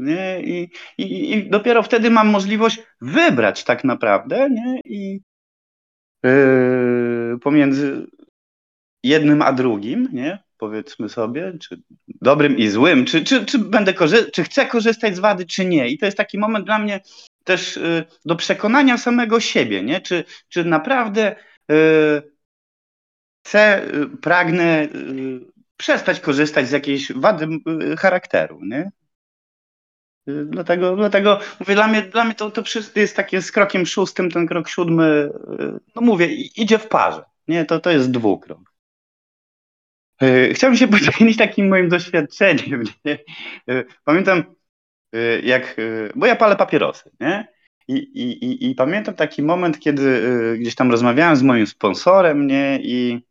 Nie? I, i, I dopiero wtedy mam możliwość wybrać tak naprawdę nie? I yy, pomiędzy jednym a drugim, nie? powiedzmy sobie, czy dobrym i złym, czy, czy, czy będę korzy- czy chcę korzystać z wady, czy nie. I to jest taki moment dla mnie też y, do przekonania samego siebie, nie? Czy, czy naprawdę y, chcę, y, pragnę przestać korzystać z jakiejś wady charakteru, nie? Dlatego, dlatego mówię, dla mnie, dla mnie to, to jest takie z krokiem szóstym, ten krok siódmy, no mówię, idzie w parze. Nie, to, to jest dwukrok. E, chciałbym się podzielić takim moim doświadczeniem. Nie? Pamiętam, jak, bo ja palę papierosy, nie? I, i, i, I pamiętam taki moment, kiedy gdzieś tam rozmawiałem z moim sponsorem, nie? I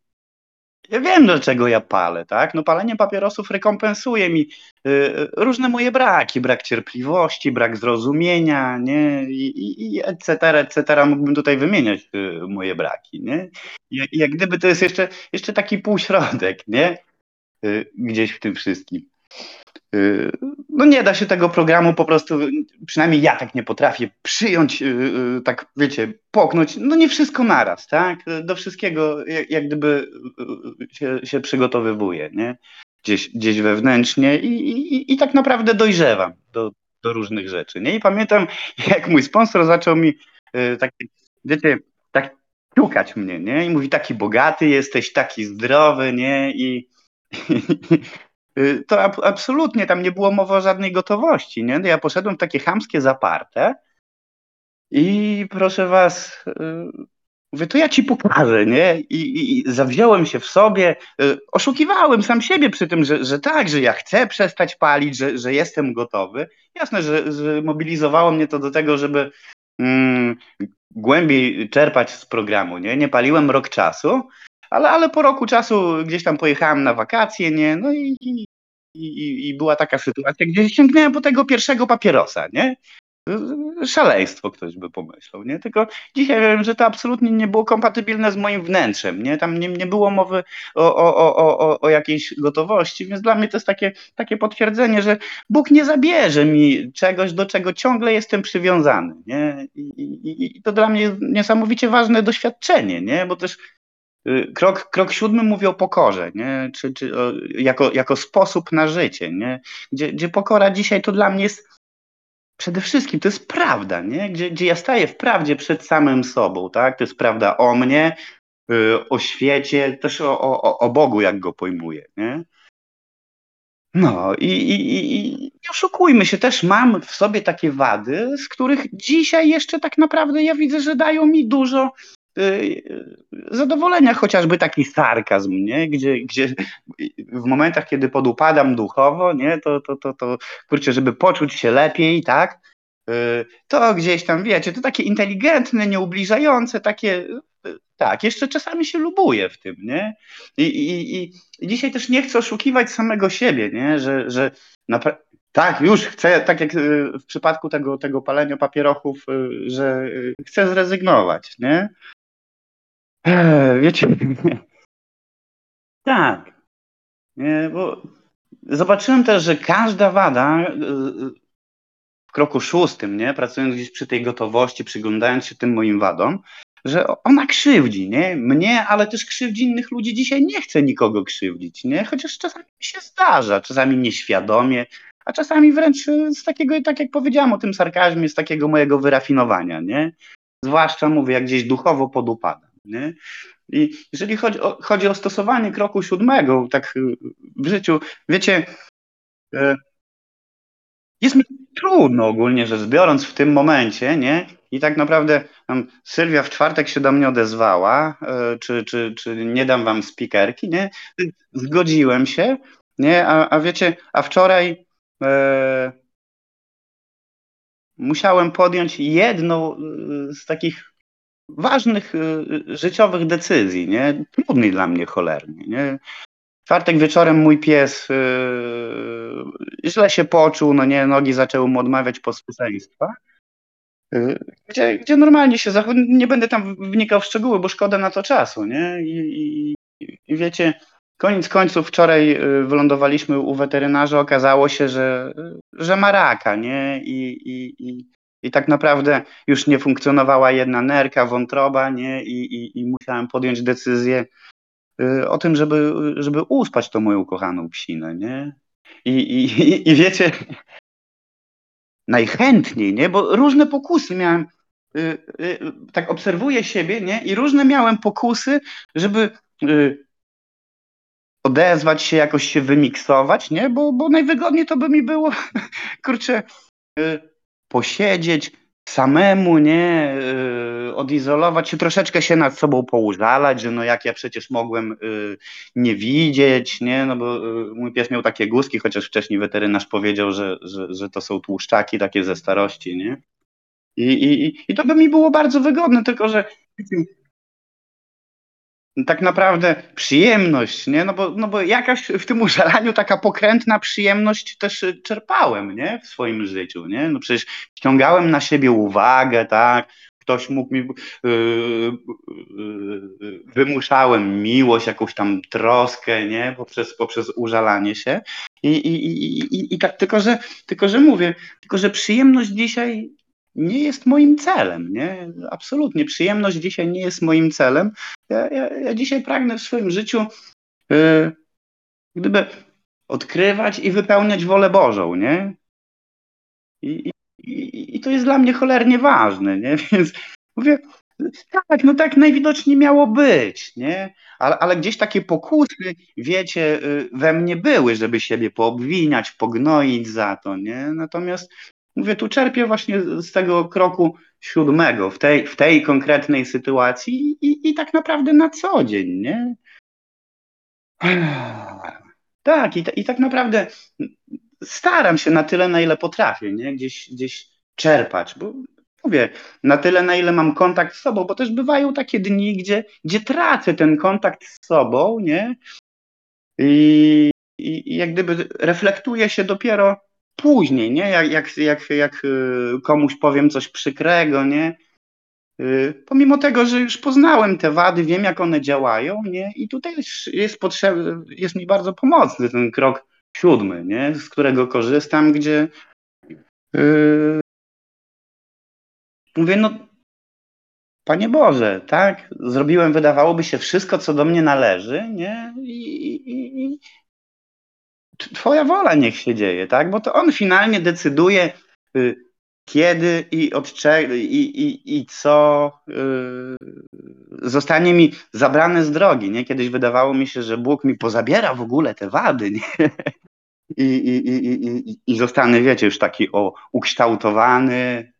ja wiem, dlaczego ja palę, tak? No palenie papierosów rekompensuje mi y, różne moje braki, brak cierpliwości, brak zrozumienia, nie? I, i, etc., etc. Mógłbym tutaj wymieniać y, moje braki, nie? I, jak gdyby to jest jeszcze, jeszcze taki półśrodek, nie? Y, gdzieś w tym wszystkim. Y, no nie da się tego programu po prostu, przynajmniej ja tak nie potrafię przyjąć, y, y, tak wiecie, poknąć, no nie wszystko naraz, tak? Do wszystkiego jak, jak gdyby się, się przygotowywuję, nie? Gdzieś, gdzieś wewnętrznie i, i, i tak naprawdę dojrzewam do, do różnych rzeczy, nie? I pamiętam, jak mój sponsor zaczął mi tak, wiecie, tak ciukać mnie, nie? I mówi, taki bogaty jesteś, taki zdrowy, nie? I, Y, to ab absolutnie tam nie było mowy o żadnej gotowości. Nie? Ja poszedłem w takie chamskie zaparte i proszę was, y, mówię, to ja ci pokażę, nie? I, i, i zawziąłem się w sobie, y, oszukiwałem sam siebie przy tym, że, że tak, że ja chcę przestać palić, że, że jestem gotowy. Jasne, że, że mobilizowało mnie to do tego, żeby mm, głębiej czerpać z programu, nie? Nie paliłem rok czasu, ale, ale po roku czasu gdzieś tam pojechałem na wakacje, nie? No i, i, i, i była taka sytuacja, gdzie sięgnąłem po tego pierwszego papierosa, nie? Szaleństwo ktoś by pomyślał, nie? Tylko dzisiaj wiem, że to absolutnie nie było kompatybilne z moim wnętrzem, nie? Tam nie, nie było mowy o, o, o, o, o jakiejś gotowości, więc dla mnie to jest takie, takie potwierdzenie, że Bóg nie zabierze mi czegoś, do czego ciągle jestem przywiązany, nie? I, i, i to dla mnie jest niesamowicie ważne doświadczenie, nie? Bo też krok, krok siódmy mówi o pokorze, nie? Czy, czy o, jako, jako sposób na życie, nie? Gdzie, gdzie pokora dzisiaj to dla mnie jest przede wszystkim, to jest prawda, nie? Gdzie, gdzie ja staję w prawdzie przed samym sobą, tak? To jest prawda o mnie, y, o świecie, też o, o, o Bogu, jak go pojmuję, nie? No i, i, i, nie oszukujmy się, też mam w sobie takie wady, z których dzisiaj jeszcze tak naprawdę ja widzę, że dają mi dużo, Y, zadowolenia, chociażby taki sarkazm, nie? Gdzie, gdzie w momentach, kiedy podupadam duchowo, nie? To, to, to, to kurczę, żeby poczuć się lepiej, tak? Y, to gdzieś tam, wiecie, to takie inteligentne, nieubliżające, takie, tak, jeszcze czasami się lubuje w tym, nie? I, i, i dzisiaj też nie chcę oszukiwać samego siebie, nie? Że, że tak, już chcę, tak jak y, w przypadku tego, tego palenia papierochów, że chcę zrezygnować, nie? Wiecie, tak. Nie, bo zobaczyłem też, że każda wada y, y, w kroku szóstym, nie, pracując gdzieś przy tej gotowości, przyglądając się tym moim wadom, że ona krzywdzi, nie? Mnie, ale też krzywdzi innych ludzi. Dzisiaj nie chcę nikogo krzywdzić, nie? Chociaż czasami się zdarza, czasami nieświadomie, a czasami wręcz z takiego, tak jak powiedziałam o tym sarkazmie, z takiego mojego wyrafinowania, nie? Zwłaszcza mówię, jak gdzieś duchowo podupada. Nie? I jeżeli chodzi o, chodzi o stosowanie kroku siódmego, tak y, w życiu, wiecie, e, jest mi trudno ogólnie rzecz biorąc w tym momencie, nie? I tak naprawdę tam Sylwia w czwartek się do mnie odezwała, e, czy, czy, czy nie dam wam spikerki, nie? Zgodziłem się, nie? A, a wiecie, a wczoraj e, musiałem podjąć jedną y, z takich ważnych y, życiowych decyzji, nie? Trudnej dla mnie cholernie, nie? czwartek wieczorem mój pies yy, źle się poczuł, no nie, nogi zaczęły mu odmawiać posłuszeństwa. Yy, gdzie, gdzie normalnie się zachowuje, nie będę tam wnikał w szczegóły, bo szkoda na to czasu, nie? I, i, i wiecie, koniec końców wczoraj y, wylądowaliśmy u weterynarza, okazało się, że, że ma raka, nie? I, i, i, i tak naprawdę już nie funkcjonowała jedna nerka, wątroba, nie? I, i, i musiałem podjąć decyzję y, o tym, żeby, żeby uspać tą moją kochaną psinę, nie? I, i, i wiecie, najchętniej, nie? Bo różne pokusy miałem, y, tak obserwuję siebie, nie? I różne miałem pokusy, żeby odezwać się, jakoś się wymiksować, nie? Bo, bo najwygodniej to by mi było, kurczę, y, posiedzieć samemu, nie? Y, odizolować się, troszeczkę się nad sobą poużalać, że no jak ja przecież mogłem y, nie widzieć, nie? No bo mój pies miał takie guzki, chociaż wcześniej weterynarz powiedział, że, że, że to są tłuszczaki takie ze starości, nie? I, i, I to by mi było bardzo wygodne, tylko że tak naprawdę przyjemność, nie? No bo, no bo jakaś w tym użalaniu taka pokrętna przyjemność też y, czerpałem, nie? W swoim życiu, nie? No przecież ściągałem na siebie uwagę, tak? Ktoś mógł mi, yy, yy, wymuszałem miłość, jakąś tam troskę, nie? Poprzez, poprzez użalanie się. I, i, i, i, i tak, tylko że, tylko że mówię, tylko że przyjemność dzisiaj nie jest moim celem, nie? Absolutnie. Przyjemność dzisiaj nie jest moim celem. Ja, ja, ja dzisiaj pragnę w swoim życiu yy, gdyby odkrywać i wypełniać wolę Bożą, nie? I, i, I to jest dla mnie cholernie ważne, nie? Więc mówię, tak, no tak najwidoczniej miało być, nie? Ale, ale gdzieś takie pokusy, wiecie, y, we mnie były, żeby siebie poobwiniać, pognoić za to, nie? Natomiast Mówię, tu czerpię właśnie z tego kroku siódmego w tej, w tej konkretnej sytuacji i, i tak naprawdę na co dzień, nie? Tak, i, i tak naprawdę staram się na tyle, na ile potrafię, nie? Gdzieś, gdzieś czerpać, bo mówię, na tyle, na ile mam kontakt z sobą, bo też bywają takie dni, gdzie, gdzie tracę ten kontakt z sobą, nie? I, i, i jak gdyby reflektuje się dopiero później, nie? Jak, jak, jak, jak y, komuś powiem coś przykrego, nie? Y, pomimo tego, że już poznałem te wady, wiem jak one działają, nie? I tutaj jest potrzebny, jest mi bardzo pomocny ten krok siódmy, nie? Z którego korzystam, gdzie yy, mówię, no Panie Boże, tak? Zrobiłem, wydawałoby się, wszystko, co do mnie należy, nie? I, i, twoja wola niech się dzieje, tak? Bo to on finalnie decyduje, y, kiedy i od czego i, i, i co y, zostanie mi zabrane z drogi. Nie? Kiedyś wydawało mi się, że Bóg mi pozabiera w ogóle te wady. Nie? I, i, i, i, I zostanę, wiecie, już taki o, ukształtowany,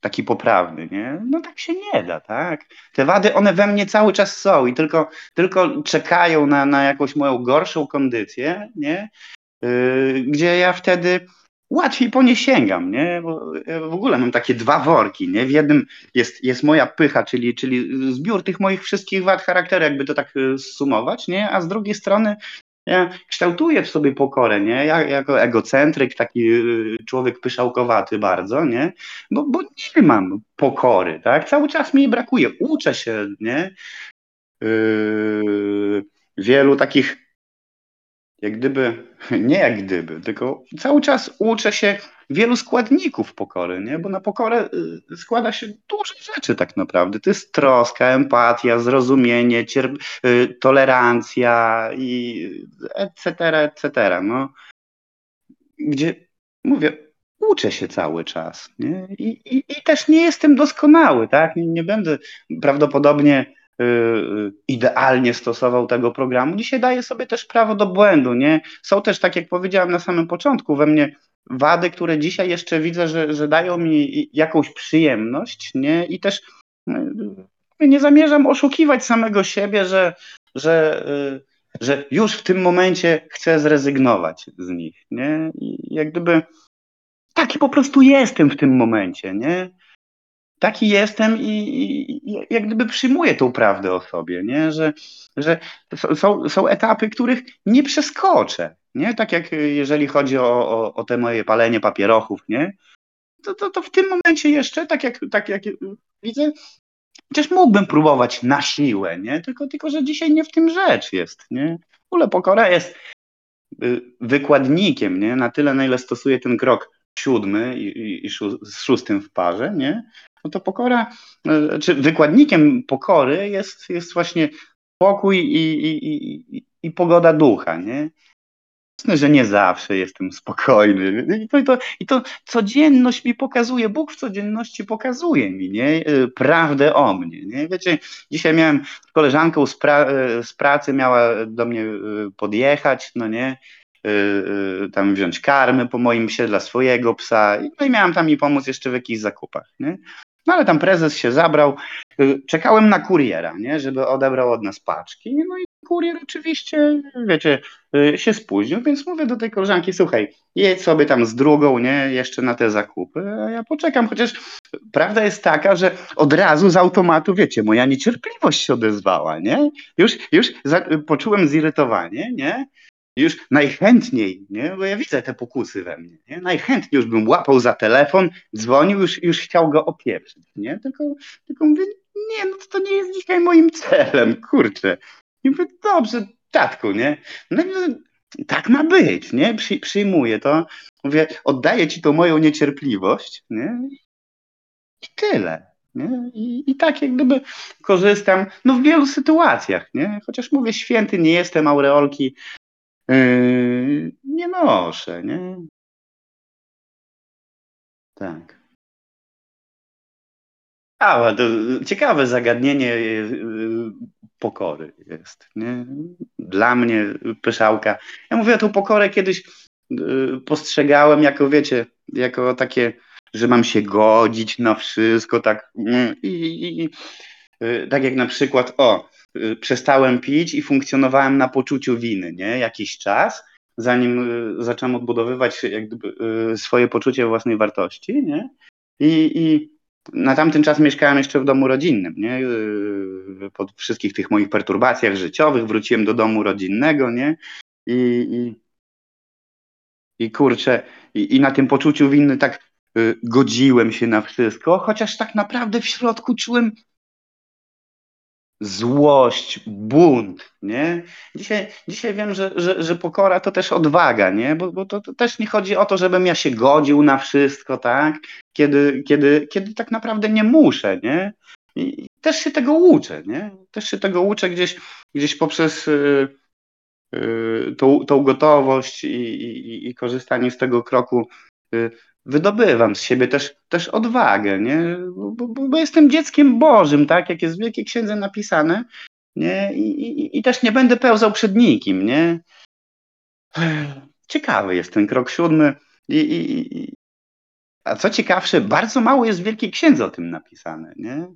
taki poprawny, nie? No tak się nie da, tak? Te wady, one we mnie cały czas są i tylko, tylko czekają na, na jakąś moją gorszą kondycję, nie? Yy, gdzie ja wtedy łatwiej po nie sięgam, nie? Bo w ogóle mam takie dwa worki, nie? W jednym jest, jest moja pycha, czyli, czyli zbiór tych moich wszystkich wad charakteru, jakby to tak y, sumować, nie? A z drugiej strony ja kształtuję w sobie pokorę, nie? Ja, jako egocentryk, taki y, człowiek pyszałkowaty bardzo, nie? Bo, bo nie mam pokory, tak? Cały czas mi jej brakuje. Uczę się, nie? Yy, wielu takich jak gdyby, nie jak gdyby, tylko cały czas uczę się wielu składników pokory, nie? bo na pokorę y, składa się dużo rzeczy tak naprawdę. To jest troska, empatia, zrozumienie, cierp- y, tolerancja i etc., etc. No. Gdzie, mówię, uczę się cały czas nie? I, i, i też nie jestem doskonały, tak? Nie, nie będę prawdopodobnie Y, idealnie stosował tego programu. Dzisiaj daje sobie też prawo do błędu, nie? Są też, tak jak powiedziałem na samym początku, we mnie wady, które dzisiaj jeszcze widzę, że, że dają mi jakąś przyjemność, nie? I też y, nie zamierzam oszukiwać samego siebie, że, że, że już w tym momencie chcę zrezygnować z nich, nie? I jak gdyby taki po prostu jestem w tym momencie, nie? taki jestem i, i, i, jak gdyby przyjmuję tą prawdę o sobie, nie? Że, że są, są etapy, których nie przeskoczę. Nie? Tak jak jeżeli chodzi o, o, o te moje palenie papierochów, nie? To, to, to w tym momencie jeszcze, tak jak, tak jak widzę, Chociaż mógłbym próbować na siłę, nie? Tylko, tylko że dzisiaj nie w tym rzecz jest, nie? W ogóle pokora jest y, wykładnikiem, nie? Na tyle, na ile stosuje ten krok siódmy i, i, i z szóstym w parze, nie? No to pokora, y, czy wykładnikiem pokory jest, jest właśnie pokój i, i, i, i pogoda ducha, nie? Że nie zawsze jestem spokojny. I to, i, to, I to codzienność mi pokazuje, Bóg w codzienności pokazuje mi nie? Y, prawdę o mnie. Nie? Wiecie, dzisiaj miałem koleżankę z, pra, y, z pracy, miała do mnie y, podjechać, no nie, tam wziąć karmy po moim psie dla swojego psa. No i miałem tam mi pomóc jeszcze w jakichś zakupach. Nie? No ale tam prezes się zabrał. Czekałem na kuriera, nie? żeby odebrał od nas paczki. No i kurier oczywiście, wiecie, y, się spóźnił, więc mówię do tej koleżanki, słuchaj, jedź sobie tam z drugą, nie, jeszcze na te zakupy, a ja poczekam, chociaż prawda jest taka, że od razu z automatu, wiecie, moja niecierpliwość się odezwała, nie, już, już za, poczułem zirytowanie, nie, już najchętniej, nie? bo ja widzę te pokusy we mnie, nie? najchętniej już bym łapał za telefon, dzwonił, już, już chciał go opieprzyć, nie? Tylko, tylko mówię, nie, no to nie jest dzisiaj moim celem, kurczę. I mówię, dobrze, tatku, nie? No, tak ma być, nie? Przy, przyjmuję to. Mówię, oddaję ci tą moją niecierpliwość, nie? I tyle. Nie? I, I tak jak gdyby korzystam no w wielu sytuacjach, nie? Chociaż mówię, święty nie jestem, aureolki yy, nie noszę, nie? Tak. A, to ciekawe zagadnienie yy, pokory jest. Nie? Dla mnie pyszałka. Ja mówię, tą pokorę kiedyś yy, postrzegałem jako, wiecie, jako takie, że mam się godzić na wszystko, tak mm, i, i, i tak jak na przykład, o, przestałem pić i funkcjonowałem na poczuciu winy, nie? Jakiś czas, zanim zacząłem odbudowywać jak gdyby, swoje poczucie własnej wartości, nie? I, i na tamten czas mieszkałem jeszcze w domu rodzinnym, nie? Yy, po wszystkich tych moich perturbacjach życiowych wróciłem do domu rodzinnego, nie? I, i, i kurczę, i, i na tym poczuciu winy tak y, godziłem się na wszystko, chociaż tak naprawdę w środku czułem złość, bunt, nie? Dzisiaj, dzisiaj wiem, że, że, że pokora to też odwaga, nie? Bo, bo to, to, też nie chodzi o to, żebym ja się godził na wszystko, tak? Kiedy, kiedy, kiedy tak naprawdę nie muszę, nie? I też się tego uczę, nie? Też się tego uczę gdzieś, gdzieś poprzez yy, yy, tą, tą gotowość i, i, i korzystanie z tego kroku yy, wydobywam z siebie też, też odwagę, nie? Bo, bo, bo, jestem dzieckiem Bożym, tak? Jak jest w Wielkiej Księdze napisane, nie? I, i, I, też nie będę pełzał przed nikim, nie? Ciekawy jest ten krok siódmy i, a co ciekawsze, bardzo mało jest w Wielkiej Księdze o tym napisane, nie?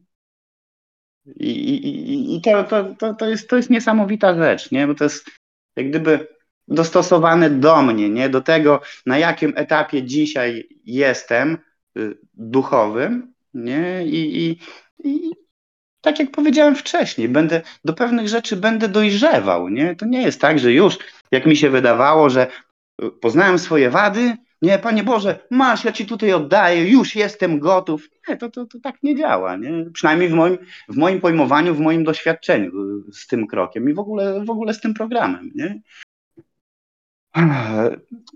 I to, to, to, to, jest, to jest niesamowita rzecz, nie? Bo to jest jak gdyby dostosowane do mnie, nie? do tego, na jakim etapie dzisiaj jestem y, duchowym. Nie? I, i, I tak jak powiedziałem wcześniej, będę do pewnych rzeczy będę dojrzewał. Nie? To nie jest tak, że już jak mi się wydawało, że y, poznałem swoje wady, nie, Panie Boże, masz, ja Ci tutaj oddaję, już jestem gotów. Nie, to, to, to tak nie działa, nie? Przynajmniej w moim, w moim pojmowaniu, w moim doświadczeniu y, z tym krokiem i w ogóle, w ogóle z tym programem, nie?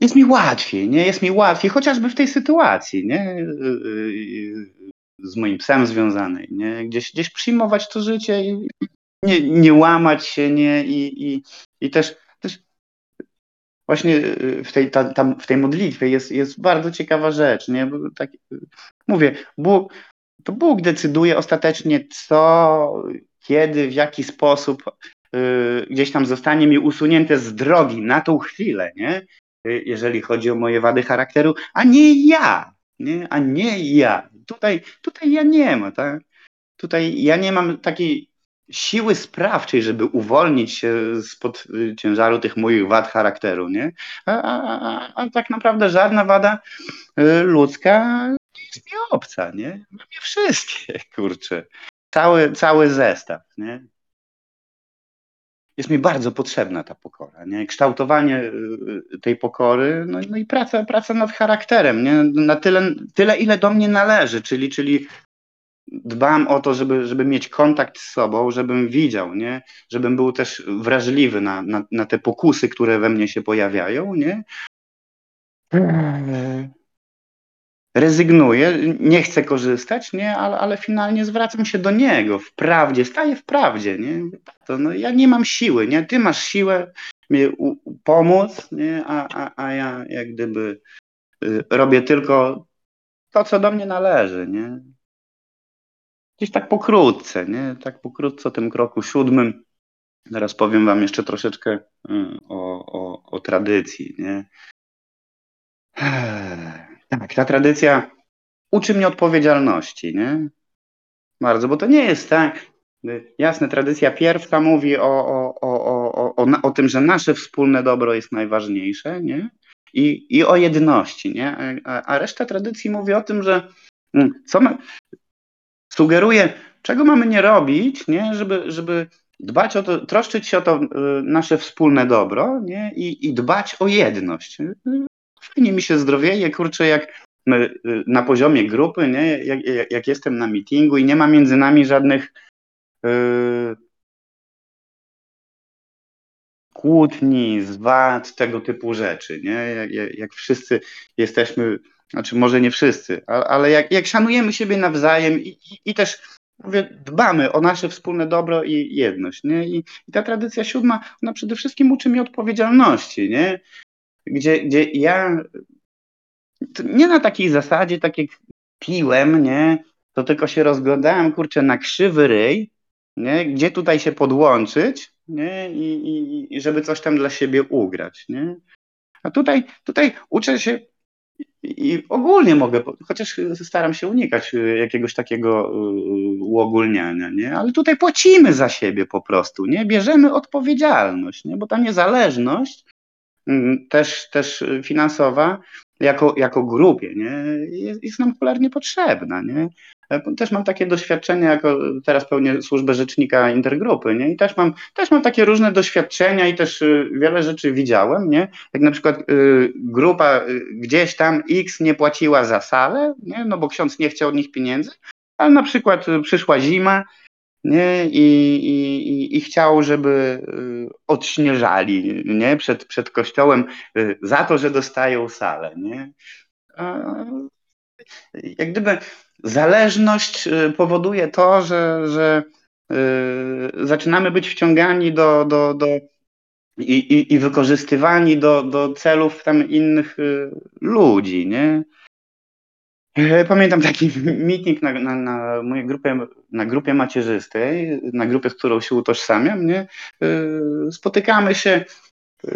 Jest mi łatwiej, nie? Jest mi łatwiej, chociażby w tej sytuacji, nie? Z moim psem związanej, nie? Gdzieś, gdzieś przyjmować to życie i nie, nie łamać się, nie? I, i, i też, też właśnie w tej, ta, tam, w tej modlitwie jest, jest bardzo ciekawa rzecz, nie? Bo tak, mówię, Bóg, to Bóg decyduje ostatecznie co, kiedy, w jaki sposób Y, gdzieś tam zostanie mi usunięte z drogi na tą chwilę, nie? Y, jeżeli chodzi o moje wady charakteru, a nie ja, nie? a nie ja. Tutaj, tutaj ja nie ma, tak? Tutaj ja nie mam takiej siły sprawczej, żeby uwolnić się spod y, ciężaru tych moich wad charakteru, nie? A, a, a, a tak naprawdę żadna wada ludzka jest mi obca, nie? Mam je wszystkie, kurczę. Cały, cały zestaw, nie? Jest mi bardzo potrzebna ta pokora. Nie? Kształtowanie y, y, tej pokory, no, no, i praca, praca nad charakterem, nie? na tyle, tyle, ile do mnie należy, czyli, czyli dbam o to, żeby, żeby mieć kontakt z sobą, żebym widział, nie? żebym był też wrażliwy na, na, na te pokusy, które we mnie się pojawiają, nie? Rezygnuję, nie chcę korzystać, nie, ale, ale finalnie zwracam się do niego w prawdzie, staję w prawdzie, nie, to, no, ja nie mam siły, nie, ty masz siłę mi pomóc, nie, a, a, a ja jak gdyby y, robię tylko to, co do mnie należy, nie. Gdzieś tak pokrótce, nie, tak pokrótce o tym kroku siódmym, Teraz powiem Wam jeszcze troszeczkę y, o, o, o tradycji. Nie? Tak, ta tradycja uczy mnie odpowiedzialności, nie? Bardzo, bo to nie jest tak. Jasne, tradycja pierwsza mówi o, o, o, o, o, o tym, że nasze wspólne dobro jest najważniejsze, nie? I, i o jedności, nie? A, a reszta tradycji mówi o tym, że mm, co ma, sugeruje, czego mamy nie robić, nie? Żeby, żeby dbać o to, troszczyć się o to y, nasze wspólne dobro, nie? I, i dbać o jedność fajnie mi się zdrowieje, kurczę, jak y, na poziomie grupy, nie? Jak, jak, jak jestem na meetingu i nie ma między nami żadnych yy, kłótni, zwad, tego typu rzeczy, nie? Jak, jak, wszyscy jesteśmy, znaczy może nie wszyscy, ale, jak, jak szanujemy siebie nawzajem i, i, i też mówię, dbamy o nasze wspólne dobro i jedność, nie? I, I ta tradycja siódma, ona przede wszystkim uczy mnie odpowiedzialności, nie? Gdzie, gdzie ja nie na takiej zasadzie, tak jak piłem, nie, to tylko się rozglądałem, kurczę, na krzywy ryj, nie, gdzie tutaj się podłączyć, nie, i, i, i żeby coś tam dla siebie ugrać, nie. A tutaj, tutaj uczę się i ogólnie mogę, chociaż staram się unikać jakiegoś takiego y, uogólniania, nie? ale tutaj płacimy za siebie po prostu, nie? bierzemy odpowiedzialność, nie? bo ta niezależność też, też finansowa jako, jako grupie nie? Jest, jest nam cholernie potrzebna. Nie? Też mam takie doświadczenia, jako teraz pełnię służbę rzecznika intergrupy, nie? I też mam, też mam takie różne doświadczenia i też y, wiele rzeczy widziałem, nie? Jak na przykład y, grupa y, gdzieś tam X nie płaciła za salę, nie? No bo ksiądz nie chciał od nich pieniędzy, ale na przykład y, przyszła zima, nie? I, i, i chciał, żeby y, odśnieżali nie? Przed, przed kościołem y, za to, że dostają salę. Nie? Jak gdyby zależność y, powoduje to, że, że zaczynamy być wciągani do, do, do i, i, i wykorzystywani do, do celów tam innych ludzi, nie? E, pamiętam taki meeting na, na, na mojej grupie, na grupie macierzystej, na grupie, z którą się utożsamiam, nie? E, spotykamy się e,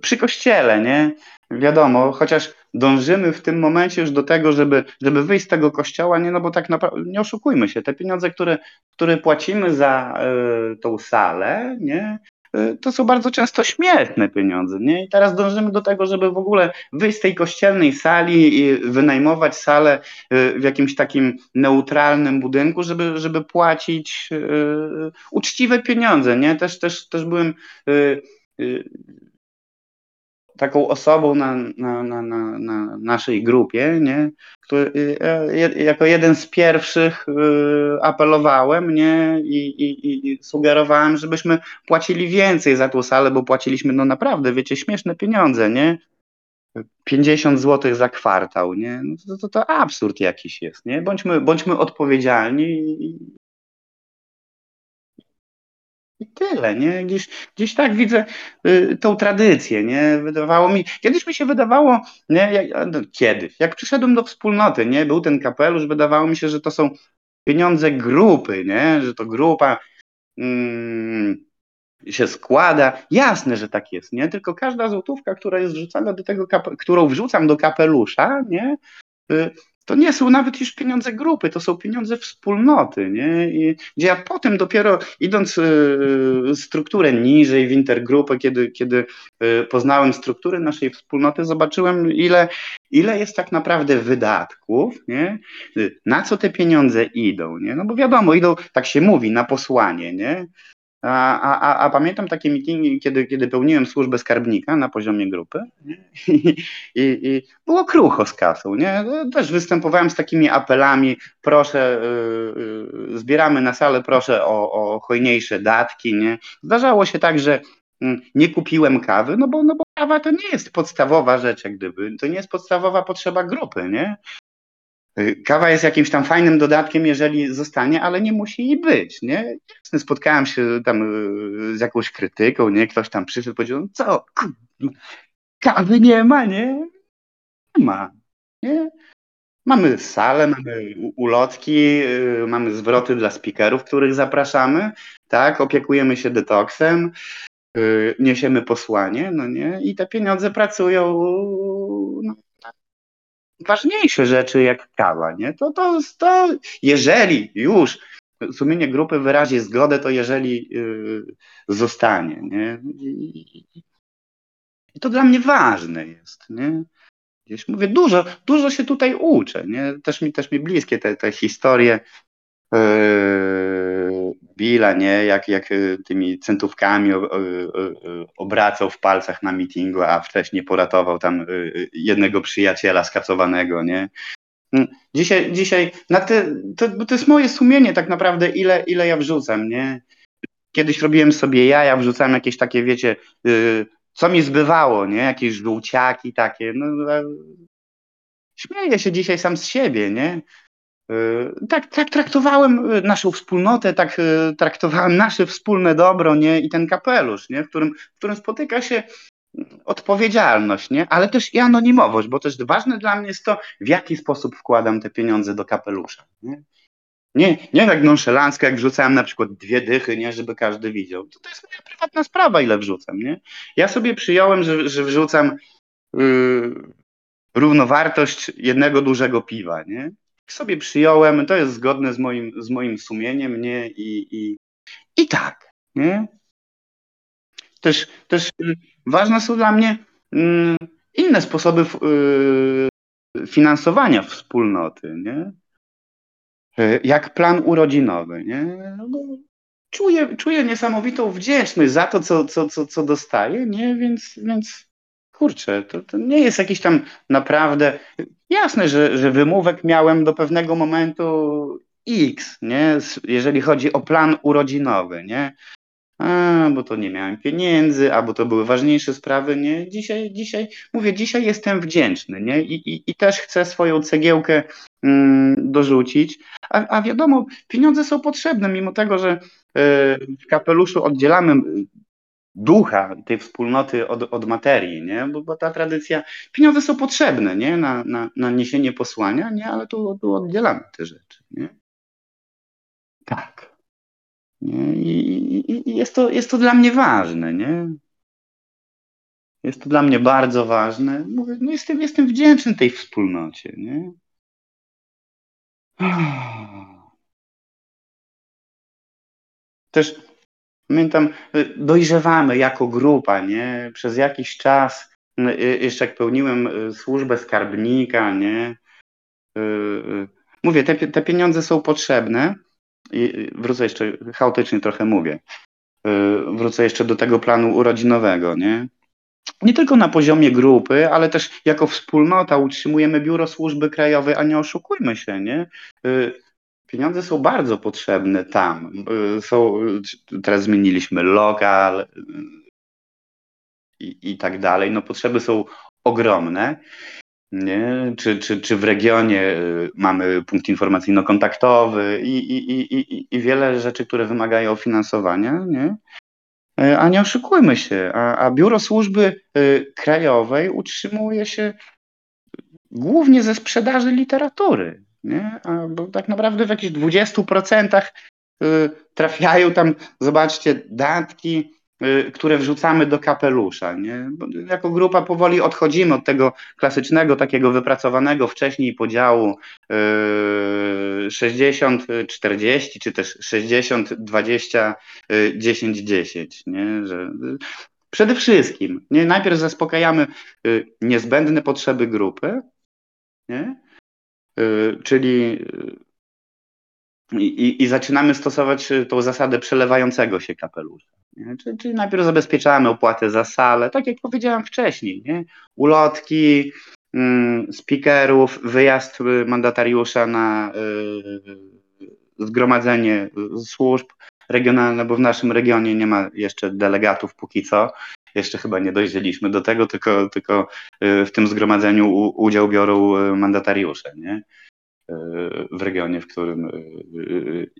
przy kościele, nie? Wiadomo, chociaż dążymy w tym momencie już do tego, żeby, żeby wyjść z tego kościoła, nie, no bo tak naprawdę, nie oszukujmy się, te pieniądze, które, które płacimy za y, tą salę, nie, to są bardzo często śmieszne pieniądze. Nie? I teraz dążymy do tego, żeby w ogóle wyjść z tej kościelnej sali i wynajmować salę y, w jakimś takim neutralnym budynku, żeby, żeby płacić y, uczciwe pieniądze. Nie? Też, też, też byłem taką osobą na, na, na, na, na naszej grupie, nie? Który, e, jako jeden z pierwszych e, apelowałem nie? I, i, i sugerowałem, żebyśmy płacili więcej za tą salę, bo płaciliśmy no naprawdę, wiecie, śmieszne pieniądze, nie? 50 zł za kwartał, nie? No to, to, to absurd jakiś jest, nie? Bądźmy, bądźmy odpowiedzialni i tyle, nie? Gdzieś, gdzieś tak widzę y, tą tradycję, nie? Wydawało mi, kiedyś mi się wydawało, nie? Jak, no, kiedyś, jak przyszedłem do wspólnoty, nie? Był ten kapelusz, wydawało mi się, że to są pieniądze grupy, nie? Że to grupa mm, się składa. Jasne, że tak jest, nie? Tylko każda złotówka, która jest wrzucana do tego, którą wrzucam do kapelusza, nie? Y, to nie są nawet już pieniądze grupy, to są pieniądze wspólnoty, nie? I, gdzie ja potem dopiero idąc y, strukturę niżej w intergrupę, kiedy, kiedy y, poznałem strukturę naszej wspólnoty, zobaczyłem ile, ile jest tak naprawdę wydatków, nie? Na co te pieniądze idą, nie? No bo wiadomo, idą, tak się mówi, na posłanie, nie? A, a, a, pamiętam takie meetingi, kiedy, kiedy pełniłem służbę skarbnika na poziomie grupy I, i, i, było krucho z kasą. Nie? Też występowałem z takimi apelami, proszę, yy, yy, zbieramy na salę, proszę o, o hojniejsze datki. Nie? Zdarzało się tak, że yy, nie kupiłem kawy, no bo, no bo kawa to nie jest podstawowa rzecz, jak gdyby. To nie jest podstawowa potrzeba grupy. Nie? Y, kawa jest jakimś tam fajnym dodatkiem, jeżeli zostanie, ale nie musi jej być, nie? Spotkałem się tam y, z jakąś krytyką, nie? Ktoś tam przyszedł, powiedział, co, kawy nie ma, nie? Nie ma, nie? Mamy salę, mamy ulotki, y, mamy zwroty dla speakerów, których zapraszamy, tak? Opiekujemy się detoksem, niesiemy posłanie, no nie? I te pieniądze pracują no, ważniejsze rzeczy jak kawa, nie? To, to, to jeżeli już sumienie grupy wyrazi zgodę, to jeżeli yy, zostanie, nie? I, to dla mnie ważne jest, nie? Gdzieś mówię, dużo, dużo się tutaj uczę, nie? Też mi, też mi bliskie te, te historie yy, Billa, nie? Jak, jak y, tymi centówkami obracał w palcach na mitingu, a wcześniej poratował tam jednego przyjaciela skacowanego, nie? Mm, dzisiaj, dzisiaj na te, to, to jest moje sumienie tak naprawdę, ile, ile ja wrzucam, nie? Kiedyś robiłem sobie jaja, wrzucałem jakieś takie, wiecie, co mi zbywało, nie? Jakieś żółciaki takie, no śmieję się dzisiaj sam z siebie, nie? Y, tak, tak traktowałem y, naszą wspólnotę, tak y, traktowałem nasze wspólne dobro, nie? I ten kapelusz, nie? W którym, w którym spotyka się odpowiedzialność, nie? Ale też i anonimowość, bo też ważne dla mnie jest to, w jaki sposób wkładam te pieniądze do kapelusza, nie? Nie, nie tak nonszalancko, jak wrzucałem na przykład dwie dychy, nie, żeby każdy widział. To, to jest moja prywatna sprawa, ile wrzucam, nie? Ja sobie przyjąłem, że, że wrzucam yy, równowartość jednego dużego piwa, nie? Sobie przyjąłem, to jest zgodne z moim, z moim sumieniem, nie? I, i, i tak, nie? Też, też y, ważne są dla mnie mm, inne sposoby y, finansowania wspólnoty, nie? Y, jak plan urodzinowy, nie? No, czuję, czuję niesamowitą wdzięczność za to, co, co, co, co dostaję, nie? Więc, więc kurczę, to, to nie jest jakiś tam naprawdę. Jasne, że, że wymówek miałem do pewnego momentu X, nie? jeżeli chodzi o plan urodzinowy, nie? A, bo to nie miałem pieniędzy, albo to były ważniejsze sprawy, nie? Dzisiaj, dzisiaj, mówię, dzisiaj jestem wdzięczny, nie? I, i, i też chcę swoją cegiełkę mm, dorzucić. A, a wiadomo, pieniądze są potrzebne, mimo tego, że y, w kapeluszu oddzielamy ducha tej wspólnoty od, od materii, nie? Bo, bo, ta tradycja, pieniądze są potrzebne, nie? Na, na, na niesienie posłania, nie? Ale tu, tu oddzielamy te rzeczy, nie? Tak. Nie? I, i, jest, to, jest to dla mnie ważne, nie? Jest to dla mnie bardzo ważne. Mówię, no jestem, jestem wdzięczny tej wspólnocie, nie? Też Pamiętam, y, dojrzewamy jako grupa, nie? Przez jakiś czas, y, y, jeszcze jak pełniłem służbę skarbnika, nie? Mówię, te, te pieniądze są potrzebne. I wrócę jeszcze, chaotycznie trochę mówię. Wrócę jeszcze do tego planu urodzinowego, nie? Nie tylko na poziomie grupy, ale też jako wspólnota utrzymujemy biuro służby krajowej, a nie oszukujmy się, nie? Pieniądze są bardzo potrzebne tam. Y, są, teraz zmieniliśmy lokal y, i, i tak dalej. No potrzeby są ogromne. Nie? Czy, czy, czy w regionie y, mamy punkt informacyjno-kontaktowy i, i, i, i wiele rzeczy, które wymagają finansowania, nie? A nie oszukujmy się, a, a Biuro Służby Krajowej utrzymuje się głównie ze sprzedaży literatury nie? A, tak naprawdę w jakichś 20% y, trafiają tam, zobaczcie, datki, y, które wrzucamy do kapelusza. Nie? Bo jako grupa powoli odchodzimy od tego klasycznego, takiego wypracowanego wcześniej podziału 60-40, czy też 60-20, 10-10. Nie? Że, przede wszystkim nie? najpierw zaspokajamy y, niezbędne potrzeby grupy, nie? Y, czyli i, i, i zaczynamy stosować tą zasadę przelewającego się kapelusza. Czyli, czyli, najpierw zabezpieczamy opłatę za salę, tak jak powiedziałem wcześniej, nie? ulotki, mm, speakerów, wyjazd mandatariusza na y, zgromadzenie służb regionalne, bo w naszym regionie nie ma jeszcze delegatów póki co. Jeszcze chyba nie dojrzeliśmy do tego, tylko, tylko y, w tym zgromadzeniu udział biorą y, mandatariusze nie? Y, w regionie, w którym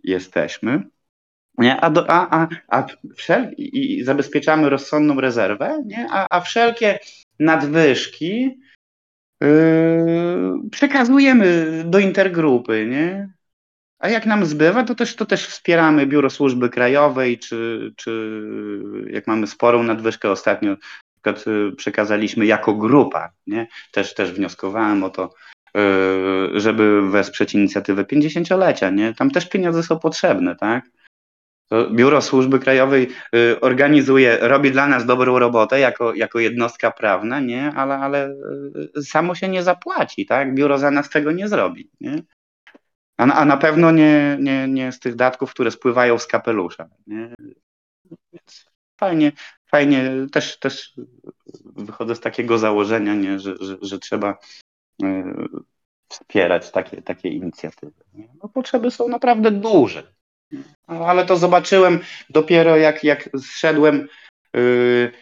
jesteśmy. Nie? A, do, a, a, a wszel- i zabezpieczamy rozsądną rezerwę, nie? A, a wszelkie nadwyżki yy, przekazujemy do intergrupy, nie? A jak nam zbywa, to też, to też wspieramy Biuro Służby Krajowej, czy, czy jak mamy sporą nadwyżkę ostatnio, przykład y, przekazaliśmy jako grupa, nie? Też, też wnioskowałem o to, yy, żeby wesprzeć inicjatywę 50-lecia, nie? Tam też pieniądze są potrzebne, tak? Biuro Służby Krajowej y, organizuje, robi dla nas dobrą robotę jako, jako jednostka prawna, nie? Ale, ale y, samo się nie zapłaci, tak? Biuro za nas tego nie zrobi, nie? A, a na pewno nie, nie, nie z tych datków, które spływają z kapelusza, nie? Więc fajnie, fajnie, też, też wychodzę z takiego założenia, nie? Że, że, że trzeba y, wspierać takie, takie inicjatywy. Nie? No, potrzeby są naprawdę duże. Ale to zobaczyłem dopiero jak, jak zszedłem yy,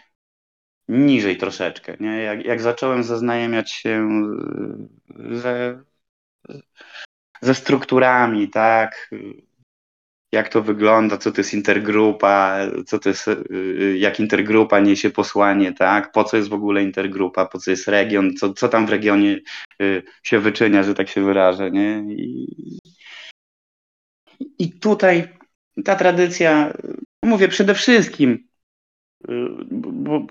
niżej troszeczkę. Nie? Jak, jak zacząłem zaznajamiać się ze, ze strukturami, tak? Jak to wygląda, co to jest intergrupa, co to jest, yy, jak intergrupa niesie posłanie, tak? Po co jest w ogóle intergrupa, po co jest region, co, co tam w regionie yy, się wyczynia, że tak się wyrażę, nie? I, i tutaj ta tradycja, mówię przede wszystkim, bo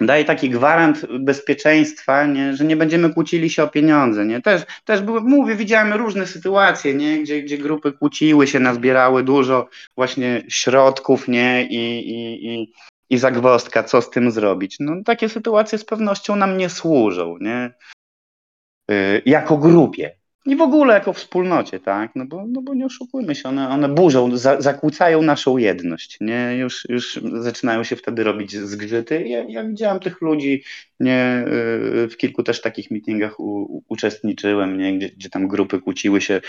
daje taki gwarant bezpieczeństwa, nie, że nie będziemy kłócili się o pieniądze. Nie? Też, też były, mówię, widziałem różne sytuacje, nie? Gdzie, gdzie grupy kłóciły się, nazbierały dużo właśnie środków nie? I, i, i, i zagwozdka, co z tym zrobić. No, takie sytuacje z pewnością nam nie służą. Nie? Yy, jako grupie. I w ogóle jako wspólnocie, tak? No bo, no bo nie oszukujmy się, one, one burzą, za, zakłócają naszą jedność, nie? Już, już zaczynają się wtedy robić zgrzyty. Ja, ja widziałem tych ludzi, nie? Y, w kilku też takich meetingach u, uczestniczyłem, nie? Gdzie, gdzie tam grupy kłóciły się,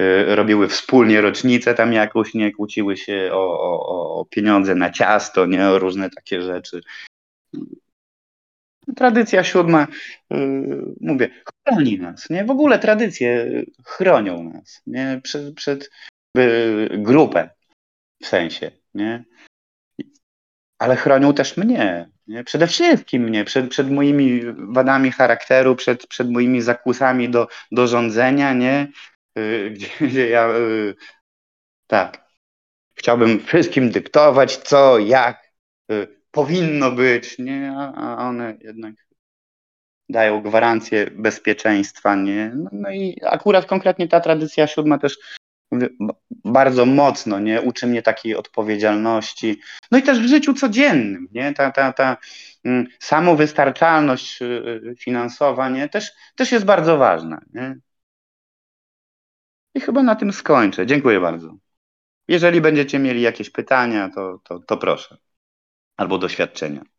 y, robiły wspólnie rocznicę tam jakąś, nie? Kłóciły się o, o, o pieniądze na ciasto, nie? O różne takie rzeczy. Tradycja siódma, yy, mówię, chroni nas, nie? W ogóle tradycje chronią nas, nie? Przed, przed yy, grupę w sensie, nie? Ale chronią też mnie, nie? Przede wszystkim mnie, przed, przed moimi wadami charakteru, przed, przed moimi zakusami do, do rządzenia, nie? Yy, gdzie, gdzie ja, yy, tak, chciałbym wszystkim dyktować, co, jak, yy, powinno być, nie? A, one jednak dają gwarancję bezpieczeństwa, nie? No, no, i akurat konkretnie ta tradycja siódma też bardzo mocno, nie? Uczy mnie takiej odpowiedzialności. No i też w życiu codziennym, nie? Ta, ta, ta mm, samowystarczalność y, y, finansowa, nie? Też, też jest bardzo ważna, nie? I chyba na tym skończę. Dziękuję bardzo. Jeżeli będziecie mieli jakieś pytania, to, to, to proszę albo doświadczenia.